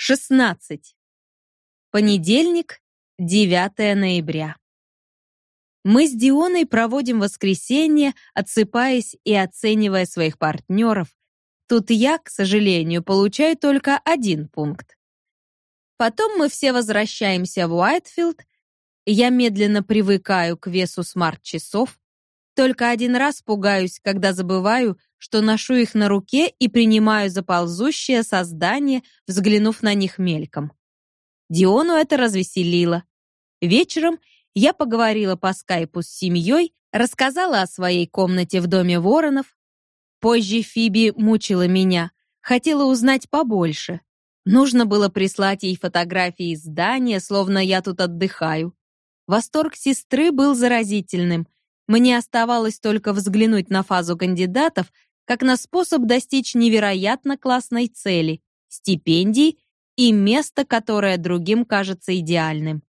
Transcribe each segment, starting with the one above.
16. Понедельник, 9 ноября. Мы с Дионой проводим воскресенье, отсыпаясь и оценивая своих партнеров. Тут я, к сожалению, получаю только один пункт. Потом мы все возвращаемся в Уайтфилд. Я медленно привыкаю к весу смарт-часов. Только один раз пугаюсь, когда забываю, что ношу их на руке и принимаю за ползущее создание, взглянув на них мельком. Диону это развеселило. Вечером я поговорила по скайпу с семьей, рассказала о своей комнате в доме Воронов. Позже Фиби мучила меня, хотела узнать побольше. Нужно было прислать ей фотографии здания, словно я тут отдыхаю. Восторг сестры был заразительным. Мне оставалось только взглянуть на фазу кандидатов, как на способ достичь невероятно классной цели — стипендий и места, которое другим кажется идеальным.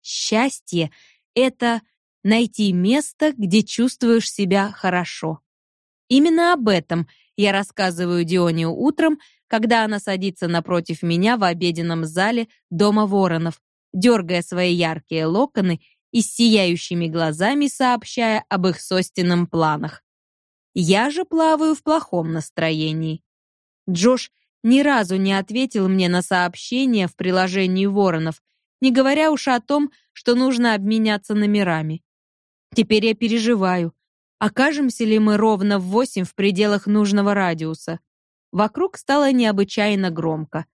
Счастье — это найти место, где чувствуешь себя хорошо. Именно об этом я рассказываю Дионе утром, когда она садится напротив меня в обеденном зале дома Воронов, дергая свои яркие локоны и сияющими глазами сообщая об их состином планах. Я же плаваю в плохом настроении. Джош ни разу не ответил мне на сообщение в приложении Воронов, не говоря уж о том, что нужно обменяться номерами. Теперь я переживаю, окажемся ли мы ровно в восемь в пределах нужного радиуса. Вокруг стало необычайно громко.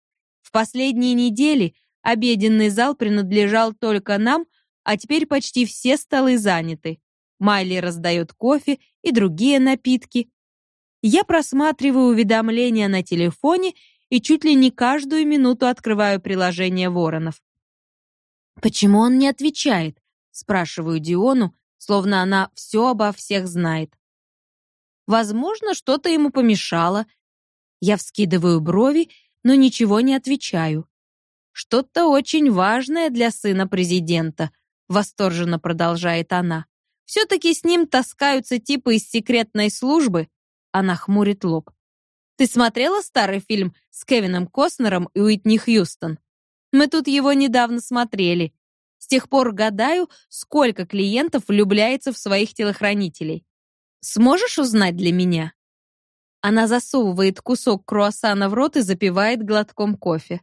В последние недели обеденный зал принадлежал только нам, а теперь почти все столы заняты. Майли раздает кофе и другие напитки. Я просматриваю уведомления на телефоне и чуть ли не каждую минуту открываю приложение Воронов. «Почему он не отвечает?» — спрашиваю Диону, словно она все обо всех знает. Возможно, что-то ему помешало. Я вскидываю брови, но ничего не отвечаю. Что-то очень важное для сына президента, восторженно продолжает она. Все-таки с ним таскаются типы из секретной службы. Она хмурит лоб. Ты смотрела старый фильм с Кевином Костнером и Уитни Хьюстон? Мы тут его недавно смотрели. С тех пор гадаю, сколько клиентов влюбляется в своих телохранителей. Сможешь узнать для меня? Она засовывает кусок круассана в рот и запивает глотком кофе.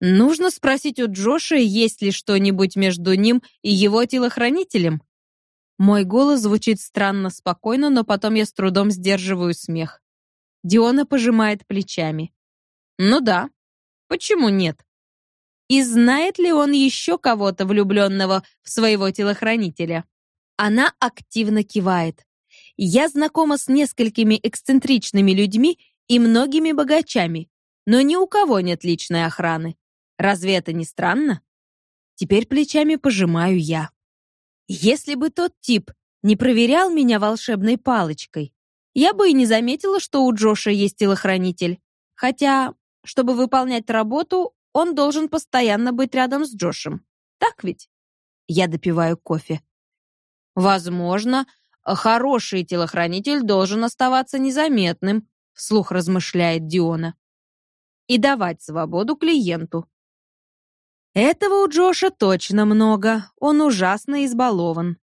Нужно спросить у Джоша, есть ли что-нибудь между ним и его телохранителем. Мой голос звучит странно спокойно, но потом я с трудом сдерживаю смех. Диона пожимает плечами. Ну да. Почему нет? И знает ли он еще кого-то влюбленного в своего телохранителя? Она активно кивает. Я знакома с несколькими эксцентричными людьми и многими богачами, но ни у кого нет личной охраны. Разве это не странно? Теперь плечами пожимаю я. Если бы тот тип не проверял меня волшебной палочкой, я бы и не заметила, что у Джоша есть телохранитель. Хотя, чтобы выполнять работу, он должен постоянно быть рядом с Джошем. Так ведь? Я допиваю кофе. Возможно, хороший телохранитель должен оставаться незаметным, вслух размышляет Диона. И давать свободу клиенту. Этого у Джоша точно много. Он ужасно избалован.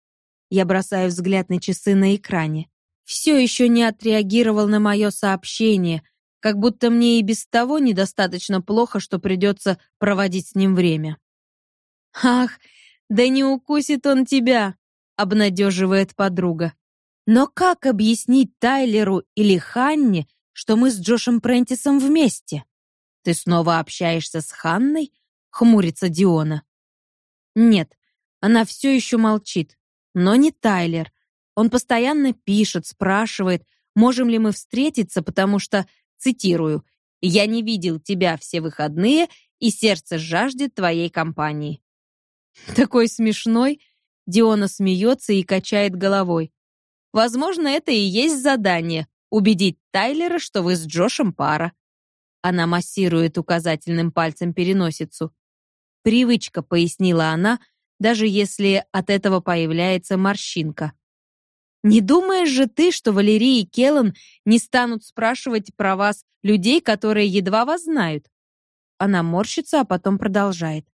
Я бросаю взгляд на часы на экране. Все еще не отреагировал на мое сообщение, как будто мне и без того недостаточно плохо, что придется проводить с ним время. «Ах, да не укусит он тебя!» — обнадеживает подруга. «Но как объяснить Тайлеру или Ханне, что мы с Джошем Прентисом вместе? Ты снова общаешься с Ханной?» Хмурится Диона. Нет, она все еще молчит. Но не Тайлер. Он постоянно пишет, спрашивает, можем ли мы встретиться, потому что, цитирую, «Я не видел тебя все выходные, и сердце жаждет твоей компании». Такой смешной. Диона смеется и качает головой. Возможно, это и есть задание — убедить Тайлера, что вы с Джошем пара. Она массирует указательным пальцем переносицу. Привычка, пояснила она, даже если от этого появляется морщинка. Не думаешь же ты, что Валерий и Келлан не станут спрашивать про вас людей, которые едва вас знают? Она морщится, а потом продолжает.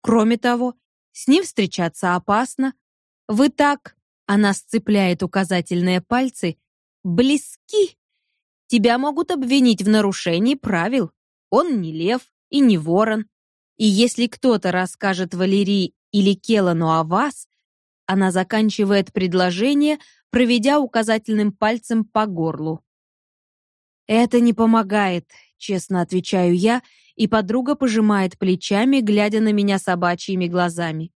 Кроме того, с ним встречаться опасно. Вы так, она сцепляет указательные пальцы, близки. Тебя могут обвинить в нарушении правил. Он не лев и не ворон. И если кто-то расскажет Валерии или Келану о вас, она заканчивает предложение, проведя указательным пальцем по горлу. Это не помогает, честно отвечаю я, и подруга пожимает плечами, глядя на меня собачьими глазами.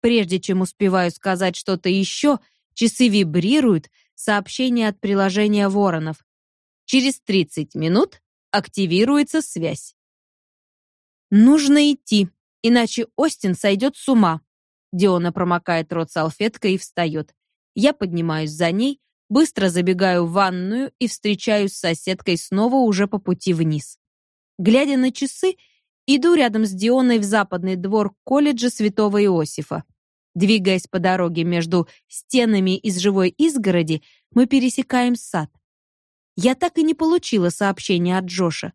Прежде чем успеваю сказать что-то еще, часы вибрируют, сообщение от приложения Воронов. Через 30 минут активируется связь. Нужно идти, иначе Остин сойдет с ума. Диона промокает рот салфеткой и встает. Я поднимаюсь за ней, быстро забегаю в ванную и встречаюсь с соседкой снова уже по пути вниз. Глядя на часы, иду рядом с Дионой в западный двор колледжа Святого Иосифа. Двигаясь по дороге между стенами из живой изгороди, мы пересекаем сад. Я так и не получила сообщения от Джоша.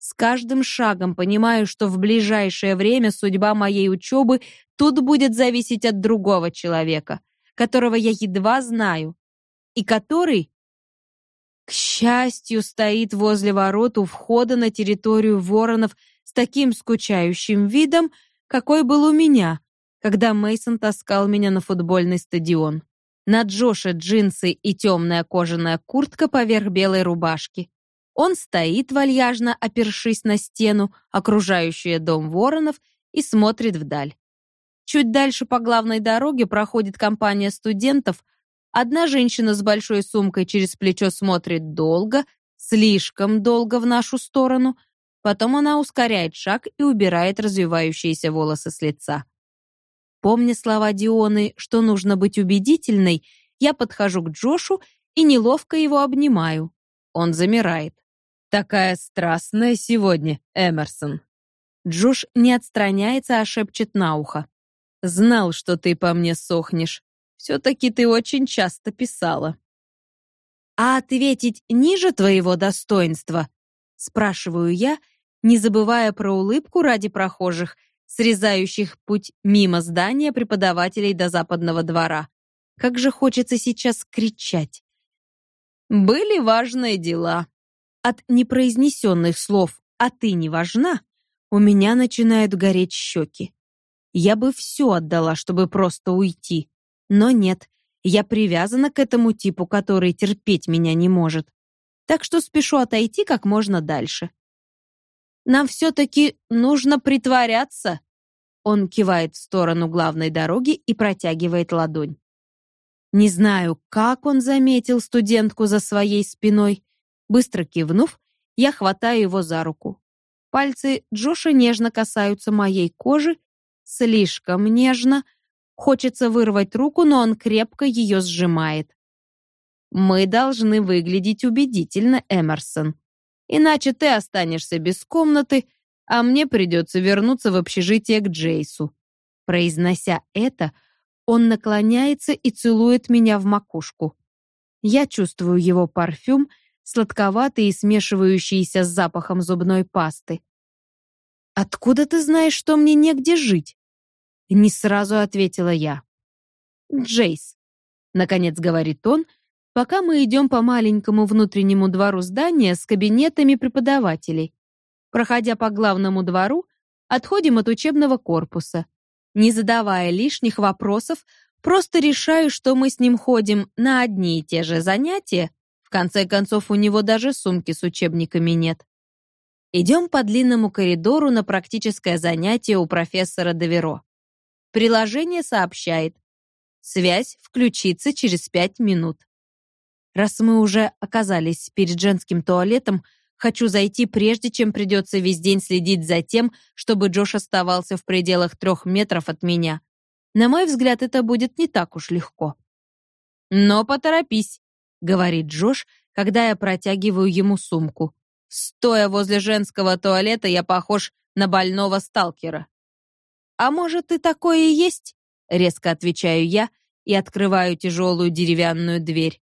С каждым шагом понимаю, что в ближайшее время судьба моей учебы тут будет зависеть от другого человека, которого я едва знаю, и который, к счастью, стоит возле ворот у входа на территорию Воронов с таким скучающим видом, какой был у меня, когда Мейсон таскал меня на футбольный стадион. На Джоше джинсы и темная кожаная куртка поверх белой рубашки. Он стоит вальяжно, опершись на стену, окружающую дом Воронов, и смотрит вдаль. Чуть дальше по главной дороге проходит компания студентов. Одна женщина с большой сумкой через плечо смотрит долго, слишком долго в нашу сторону. Потом она ускоряет шаг и убирает развивающиеся волосы с лица. Помня слова Дионы, что нужно быть убедительной, я подхожу к Джошу и неловко его обнимаю. Он замирает. «Такая страстная сегодня, Эмерсон». Джош не отстраняется, а шепчет на ухо. Знал, что ты по мне сохнешь. Все-таки ты очень часто писала. А ответить ниже твоего достоинства? Спрашиваю я, не забывая про улыбку ради прохожих, срезающих путь мимо здания преподавателей до западного двора. Как же хочется сейчас кричать. Были важные дела. От непроизнесенных слов «а ты не важна» у меня начинают гореть щеки. Я бы все отдала, чтобы просто уйти. Но нет, я привязана к этому типу, который терпеть меня не может. Так что спешу отойти как можно дальше. Нам все-таки нужно притворяться. Он кивает в сторону главной дороги и протягивает ладонь. Не знаю, как он заметил студентку за своей спиной. Быстро кивнув, я хватаю его за руку. Пальцы Джоша нежно касаются моей кожи, слишком нежно. Хочется вырвать руку, но он крепко ее сжимает. Мы должны выглядеть убедительно, Эмерсон. Иначе ты останешься без комнаты, а мне придется вернуться в общежитие к Джейсу. Произнося это, он наклоняется и целует меня в макушку. Я чувствую его парфюм, сладковатый и смешивающийся с запахом зубной пасты. Откуда ты знаешь, что мне негде жить? Не сразу ответила я. Джейс, наконец говорит он, пока мы идем по маленькому внутреннему двору здания с кабинетами преподавателей. Проходя по главному двору, отходим от учебного корпуса. Не задавая лишних вопросов, просто решаю, что мы с ним ходим на одни и те же занятия. В конце концов, у него даже сумки с учебниками нет. Идем по длинному коридору на практическое занятие у профессора Деверо. Приложение сообщает. Связь включится через пять минут. Раз мы уже оказались перед женским туалетом, хочу зайти прежде, чем придется весь день следить за тем, чтобы Джош оставался в пределах трех метров от меня. На мой взгляд, это будет не так уж легко. «Но поторопись», — говорит Джош, когда я протягиваю ему сумку. Стоя возле женского туалета, я похож на больного сталкера. «А может, ты такое и есть?» Резко отвечаю я и открываю тяжелую деревянную дверь.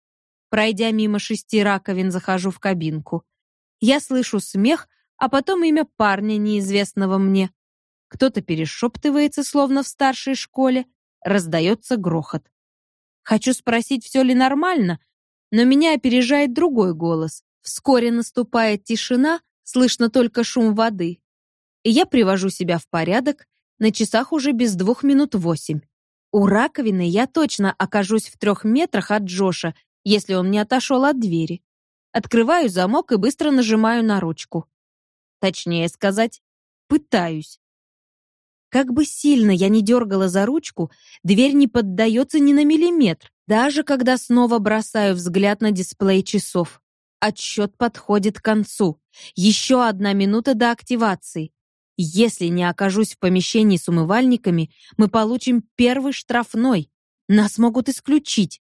Пройдя мимо шести раковин, захожу в кабинку. Я слышу смех, а потом имя парня, неизвестного мне. Кто-то перешептывается, словно в старшей школе, раздается грохот. Хочу спросить, все ли нормально, но меня опережает другой голос. Вскоре наступает тишина, слышно только шум воды. И я привожу себя в порядок, на часах уже без двух минут восемь. У раковины я точно окажусь в трех метрах от Джоша, если он не отошел от двери. Открываю замок и быстро нажимаю на ручку. Точнее сказать, пытаюсь. Как бы сильно я ни дергала за ручку, дверь не поддается ни на миллиметр, даже когда снова бросаю взгляд на дисплей часов. Отсчет подходит к концу. Еще одна минута до активации. Если не окажусь в помещении с умывальниками, мы получим первый штрафной. Нас могут исключить.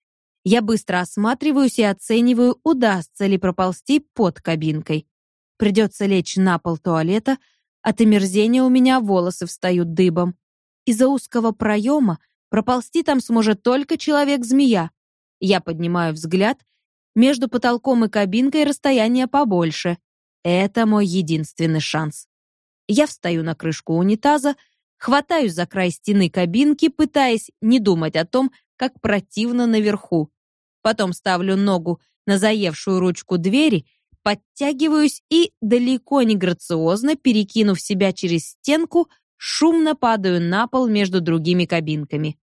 Я быстро осматриваюсь и оцениваю, удастся ли проползти под кабинкой. Придется лечь на пол туалета, от омерзения у меня волосы встают дыбом. Из-за узкого проема проползти там сможет только человек-змея. Я поднимаю взгляд. Между потолком и кабинкой расстояние побольше. Это мой единственный шанс. Я встаю на крышку унитаза, хватаюсь за край стены кабинки, пытаясь не думать о том, как противно наверху. Потом ставлю ногу на заевшую ручку двери подтягиваюсь и, далеко не грациозно, перекинув себя через стенку, шумно падаю на пол между другими кабинками.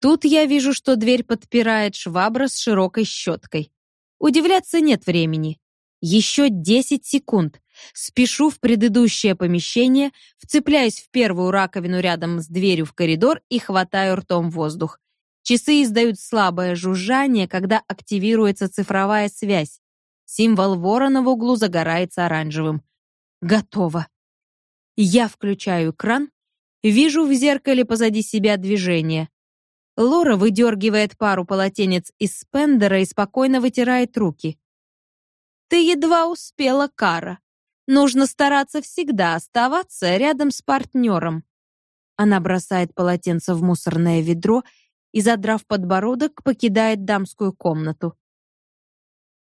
Тут я вижу, что дверь подпирает швабра с широкой щеткой. Удивляться нет времени. Еще 10 секунд. Спешу в предыдущее помещение, вцепляюсь в первую раковину рядом с дверью в коридор и хватаю ртом воздух. Часы издают слабое жужжание, когда активируется цифровая связь. Символ ворона в углу загорается оранжевым. Готово. Я включаю кран, вижу в зеркале позади себя движение. Лора выдергивает пару полотенец из спендера и спокойно вытирает руки. Ты едва успела, Кара. Нужно стараться всегда оставаться рядом с партнером. Она бросает полотенце в мусорное ведро задрав подбородок, покидает дамскую комнату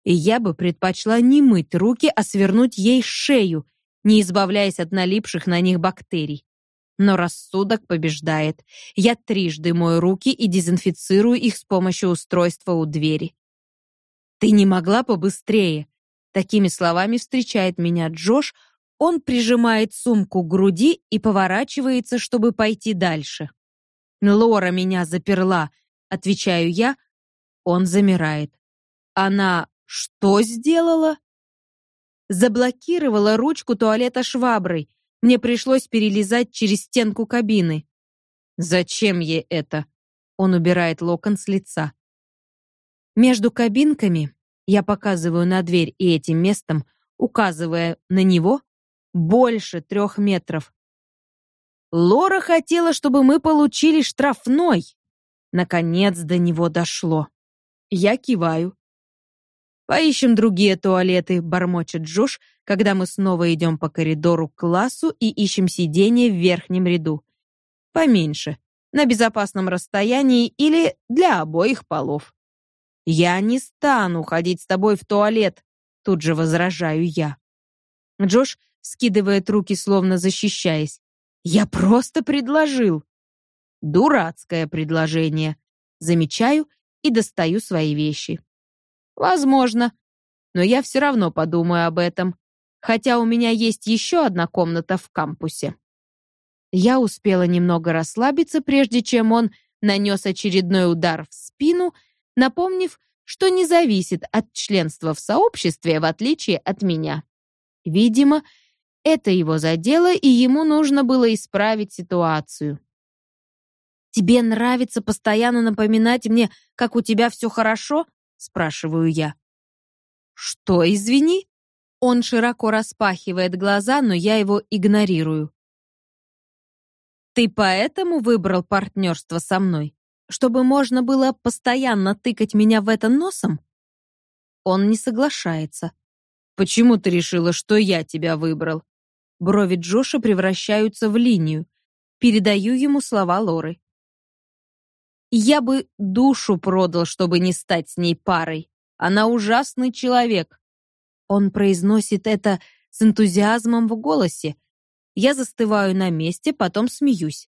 и я бы предпочла не мыть руки, а свернуть ей шею, не избавляясь от налипших на них бактерий. Но рассудок побеждает. Я трижды мою руки и дезинфицирую их с помощью устройства у двери. «Ты не могла побыстрее?» Такими словами встречает меня Джош. Он прижимает сумку к груди и поворачивается, чтобы пойти дальше. «Лора меня заперла», — отвечаю я. Он замирает. Она что сделала? Заблокировала ручку туалета шваброй. Мне пришлось перелезать через стенку кабины. Зачем ей это? Он убирает локон с лица. Между кабинками я показываю на дверь и этим местом, указывая на него, больше трех метров. Лора хотела, чтобы мы получили штрафной. Наконец до него дошло. Я киваю. Поищем другие туалеты, бормочет Джош, когда мы снова идем по коридору к классу и ищем сиденье в верхнем ряду. Поменьше, на безопасном расстоянии или для обоих полов. Я не стану ходить с тобой в туалет, тут же возражаю я. Джош скидывает руки, словно защищаясь. Я просто предложил. Дурацкое предложение. Замечаю и достаю свои вещи. Возможно. Но я все равно подумаю об этом. Хотя у меня есть еще одна комната в кампусе. Я успела немного расслабиться, прежде чем он нанес очередной удар в спину, напомнив, что не зависит от членства в сообществе, в отличие от меня. Видимо, это его задело, и ему нужно было исправить ситуацию. «Тебе нравится постоянно напоминать мне, как у тебя все хорошо?» спрашиваю я. Что, извини? Он широко распахивает глаза, но я его игнорирую. Ты поэтому выбрал партнерство со мной, чтобы можно было постоянно тыкать меня в это носом? Он не соглашается. Почему ты решила, что я тебя выбрал? Брови Джоша превращаются в линию. Передаю ему слова Лоры. Я бы душу продал, чтобы не стать с ней парой. Она ужасный человек. Он произносит это с энтузиазмом в голосе. Я застываю на месте, потом смеюсь.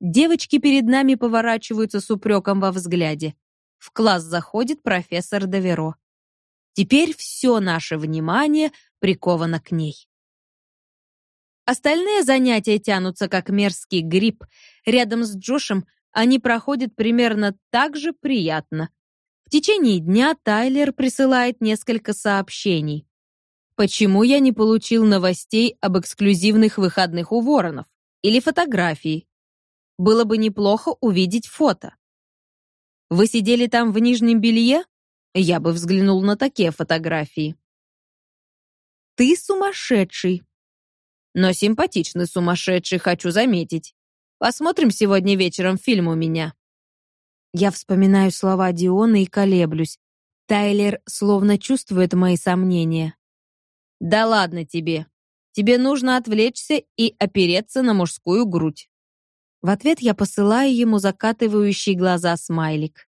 Девочки перед нами поворачиваются с упреком во взгляде. В класс заходит профессор Доверо. Теперь все наше внимание приковано к ней. Остальные занятия тянутся как мерзкий гриб. Рядом с Джошем они проходят примерно так же приятно. В течение дня Тайлер присылает несколько сообщений. Почему я не получил новостей об эксклюзивных выходных у Воронов? Или фотографии? Было бы неплохо увидеть фото. Вы сидели там в нижнем белье? Я бы взглянул на такие фотографии. Ты сумасшедший. Но симпатичный сумасшедший, хочу заметить. Посмотрим сегодня вечером фильм у меня. Я вспоминаю слова Диона и колеблюсь. Тайлер словно чувствует мои сомнения. Да ладно тебе. Тебе нужно отвлечься и опереться на мужскую грудь. В ответ я посылаю ему закатывающий глаза смайлик.